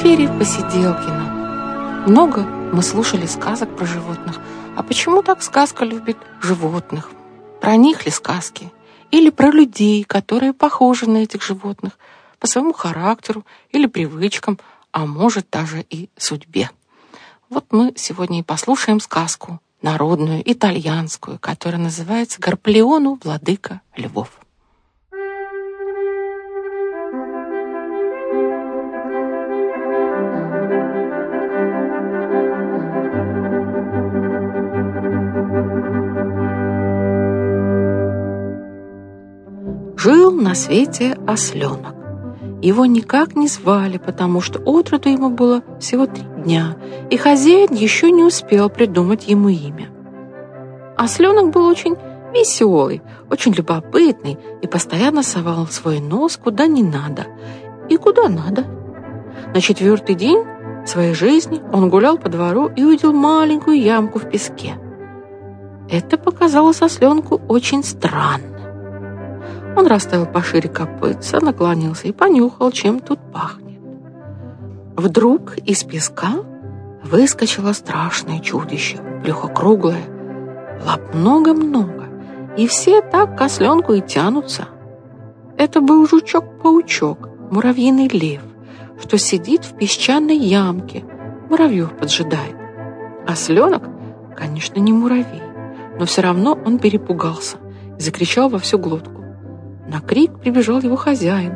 эфире Посиделкина. Много мы слушали сказок про животных. А почему так сказка любит животных? Про них ли сказки? Или про людей, которые похожи на этих животных по своему характеру или привычкам, а может даже и судьбе? Вот мы сегодня и послушаем сказку народную, итальянскую, которая называется «Гарплеону, владыка львов». На свете осленок. Его никак не звали, потому что отроду ему было всего три дня, и хозяин еще не успел придумать ему имя. Осленок был очень веселый, очень любопытный и постоянно совал свой нос куда не надо и куда надо. На четвертый день своей жизни он гулял по двору и увидел маленькую ямку в песке. Это показалось осленку очень странно. Он расставил пошире копытца, наклонился и понюхал, чем тут пахнет. Вдруг из песка выскочило страшное чудище, брюхо лап много-много, и все так к осленку и тянутся. Это был жучок-паучок, муравьиный лев, что сидит в песчаной ямке, муравьев поджидает. Осленок, конечно, не муравей, но все равно он перепугался и закричал во всю глотку. На крик прибежал его хозяин,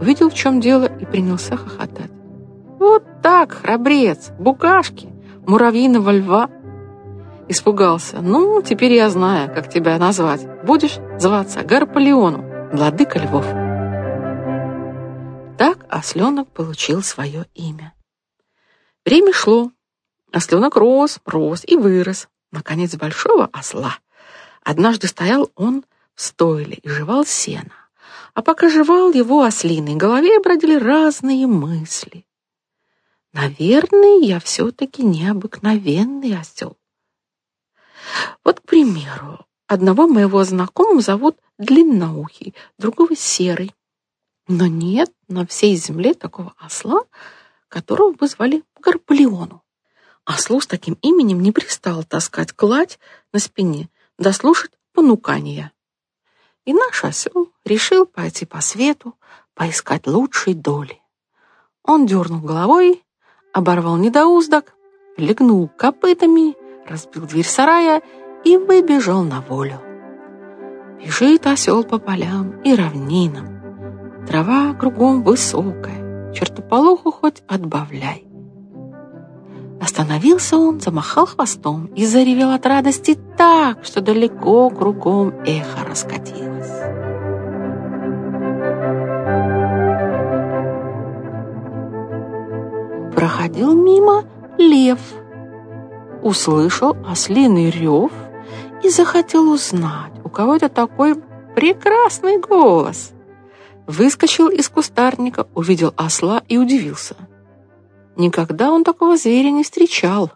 увидел, в чем дело, и принялся хохотать. «Вот так, храбрец, букашки, муравьиного льва!» Испугался. «Ну, теперь я знаю, как тебя назвать. Будешь зваться Гарполеону, владыка львов». Так осленок получил свое имя. Время шло. Осленок рос, рос и вырос. Наконец, большого осла. Однажды стоял он стойле и жевал сено. А пока жевал его ослиной голове бродили разные мысли. Наверное, я все-таки необыкновенный осел. Вот, к примеру, одного моего знакомого зовут Длинноухий, другого Серый. Но нет на всей земле такого осла, которого бы звали Гарпалеону. Ослу с таким именем не пристал таскать кладь на спине, да слушать понукания. И наш осел решил пойти по свету, поискать лучшей доли. Он дернул головой, оборвал недоуздок, легнул копытами, разбил дверь сарая и выбежал на волю. Бежит осел по полям и равнинам. Трава кругом высокая, чертополоху хоть отбавляй. Остановился он, замахал хвостом и заревел от радости так, что далеко кругом эхо раскатилось. Проходил мимо лев, услышал ослиный рев и захотел узнать, у кого это такой прекрасный голос. Выскочил из кустарника, увидел осла и удивился – Никогда он такого зверя не встречал.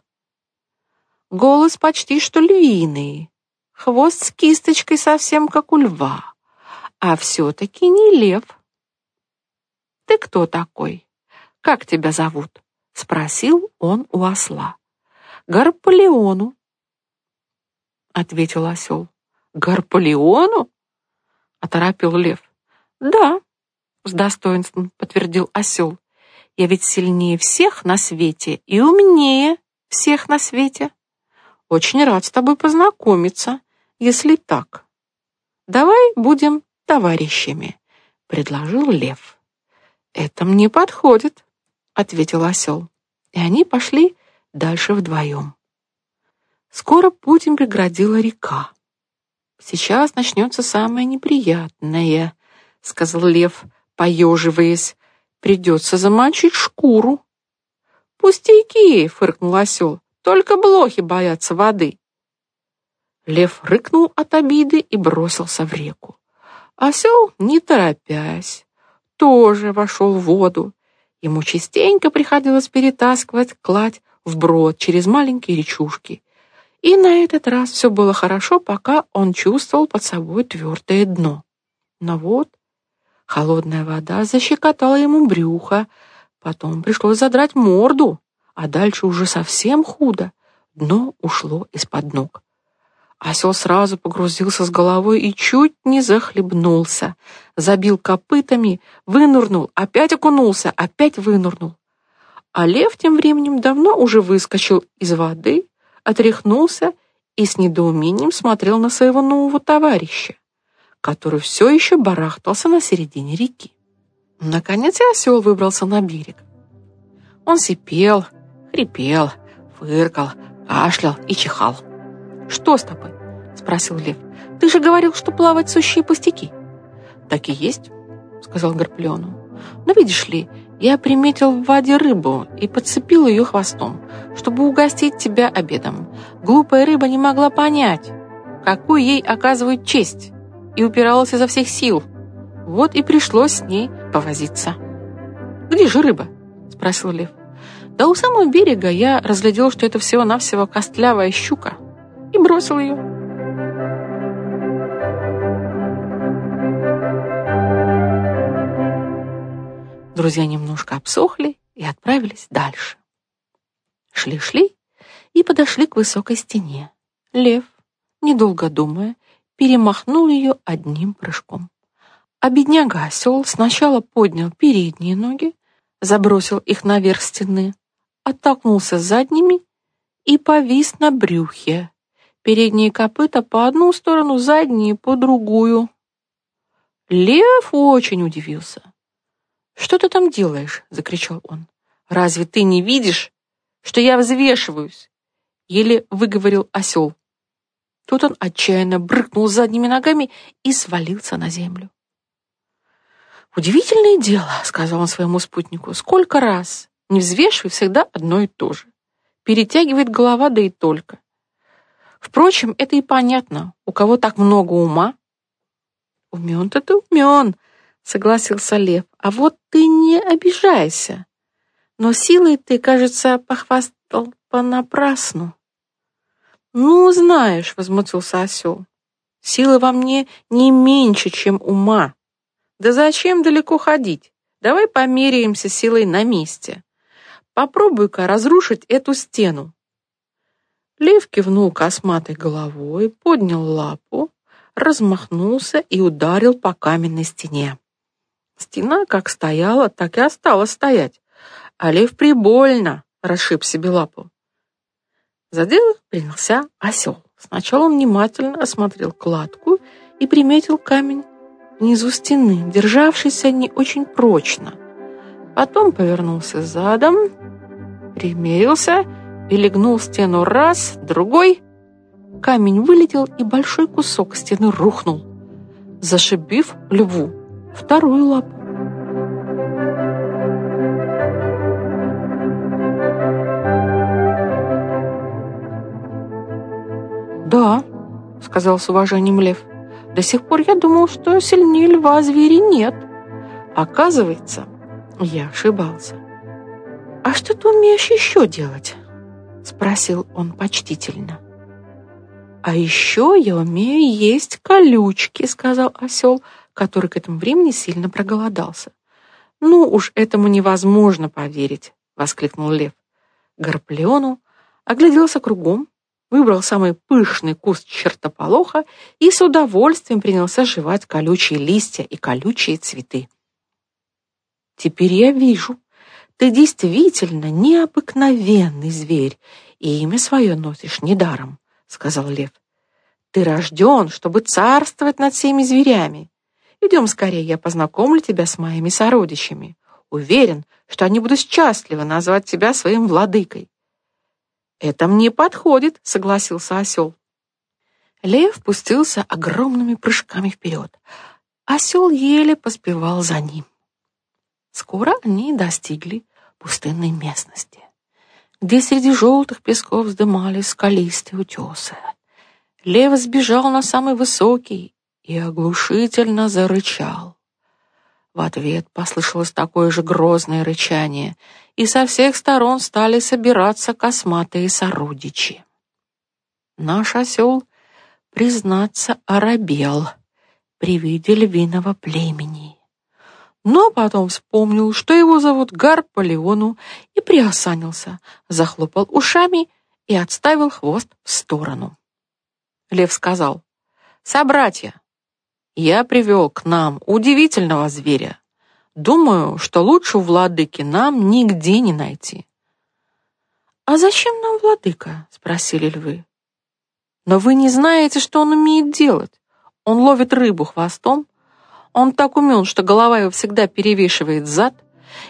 Голос почти что львиный, хвост с кисточкой совсем как у льва, а все-таки не лев. «Ты кто такой? Как тебя зовут?» — спросил он у осла. «Гарполеону», — ответил осел. «Гарполеону?» — оторопил лев. «Да», — с достоинством подтвердил осел. Я ведь сильнее всех на свете и умнее всех на свете. Очень рад с тобой познакомиться, если так. Давай будем товарищами, предложил лев. Это мне подходит, ответил осел. И они пошли дальше вдвоем. Скоро путь им преградила река. Сейчас начнется самое неприятное, сказал лев, поеживаясь. Придется замочить шкуру. Пустяки, фыркнул осел. Только блохи боятся воды. Лев рыкнул от обиды и бросился в реку. Осел, не торопясь, тоже вошел в воду. Ему частенько приходилось перетаскивать кладь вброд через маленькие речушки. И на этот раз все было хорошо, пока он чувствовал под собой твердое дно. Но вот Холодная вода защекотала ему брюхо, потом пришлось задрать морду, а дальше уже совсем худо. Дно ушло из-под ног. Осел сразу погрузился с головой и чуть не захлебнулся. Забил копытами, вынырнул, опять окунулся, опять вынырнул. А лев тем временем давно уже выскочил из воды, отряхнулся и с недоумением смотрел на своего нового товарища, который все еще барахтался на середине реки. Наконец и осел выбрался на берег. Он сипел, хрипел, фыркал, кашлял и чихал. «Что с тобой?» — спросил лев. «Ты же говорил, что плавать сущие пустяки». «Так и есть», — сказал Гарплеону. «Но видишь ли, я приметил в воде рыбу и подцепил ее хвостом, чтобы угостить тебя обедом. Глупая рыба не могла понять, какую ей оказывают честь, и упиралась изо всех сил. Вот и пришлось с ней повозиться». «Где же рыба?» — спросил лев. «Да у самого берега я разглядел, что это всего-навсего костлявая щука, и бросил ее». Друзья немножко обсохли и отправились дальше. Шли-шли и подошли к высокой стене. Лев, недолго думая, перемахнул ее одним прыжком. А бедняга-осел сначала поднял передние ноги, забросил их наверх стены, оттолкнулся задними и повис на брюхе. Передние копыта по одну сторону, задние по другую. Лев очень удивился. «Что ты там делаешь?» — закричал он. «Разве ты не видишь, что я взвешиваюсь?» Еле выговорил осел. Тут он отчаянно брыкнул задними ногами и свалился на землю. «Удивительное дело», — сказал он своему спутнику, — «сколько раз, не взвешивай всегда одно и то же. Перетягивает голова, да и только. Впрочем, это и понятно, у кого так много ума». «Умен-то ты умен», — согласился Лев. «А вот ты не обижайся. Но силой ты, кажется, похвастал понапрасну». «Ну, знаешь», — возмутился осел, — «силы во мне не меньше, чем ума. Да зачем далеко ходить? Давай померяемся силой на месте. Попробуй-ка разрушить эту стену». Лев кивнул косматой головой, поднял лапу, размахнулся и ударил по каменной стене. Стена как стояла, так и осталась стоять, а лев прибольно расшиб себе лапу. За дело принялся осел. Сначала он внимательно осмотрел кладку и приметил камень внизу стены, державшийся не очень прочно. Потом повернулся задом, примерился и легнул стену раз, другой. Камень вылетел, и большой кусок стены рухнул, зашибив льву вторую лапу. «Да», — сказал с уважением лев, — «до сих пор я думал, что сильнее льва звери нет. Оказывается, я ошибался». «А что ты умеешь еще делать?» — спросил он почтительно. «А еще я умею есть колючки», — сказал осел, который к этому времени сильно проголодался. «Ну уж этому невозможно поверить», — воскликнул лев. Гарплеону огляделся кругом, выбрал самый пышный куст чертополоха и с удовольствием принялся жевать колючие листья и колючие цветы. «Теперь я вижу, ты действительно необыкновенный зверь, и имя свое носишь недаром», — сказал лев. «Ты рожден, чтобы царствовать над всеми зверями. Идем скорее, я познакомлю тебя с моими сородичами. Уверен, что они будут счастливы назвать тебя своим владыкой. «Это мне подходит», — согласился осел. Лев пустился огромными прыжками вперед. Осел еле поспевал за ним. Скоро они достигли пустынной местности, где среди желтых песков вздымались скалистые утесы. Лев сбежал на самый высокий и оглушительно зарычал. В ответ послышалось такое же грозное рычание, и со всех сторон стали собираться косматые сородичи. Наш осел, признаться, оробел при виде львиного племени. Но потом вспомнил, что его зовут Гар по Леону, и приосанился, захлопал ушами и отставил хвост в сторону. Лев сказал, «Собратья, я привел к нам удивительного зверя. Думаю, что лучше владыки нам нигде не найти». «А зачем нам владыка?» — спросили львы. «Но вы не знаете, что он умеет делать. Он ловит рыбу хвостом, он так умен, что голова его всегда перевешивает зад,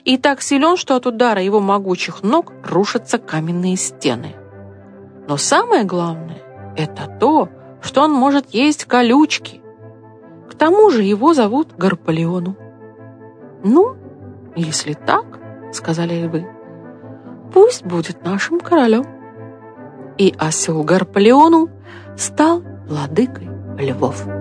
и так силен, что от удара его могучих ног рушатся каменные стены. Но самое главное — это то, что он может есть колючки. К тому же его зовут Гарпалеону. «Ну, если так, — сказали львы, — пусть будет нашим королем». И осел Гарпалеону стал владыкой львов.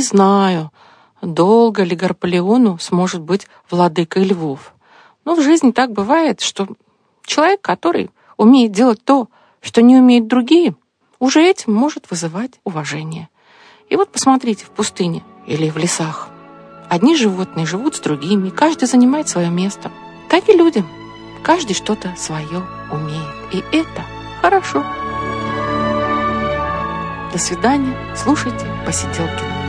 Не знаю, долго ли Гарпалеону сможет быть владыкой львов. Но в жизни так бывает, что человек, который умеет делать то, что не умеют другие, уже этим может вызывать уважение. И вот посмотрите, в пустыне или в лесах. Одни животные живут с другими, каждый занимает свое место. Так и люди. Каждый что-то свое умеет. И это хорошо. До свидания. Слушайте посиделки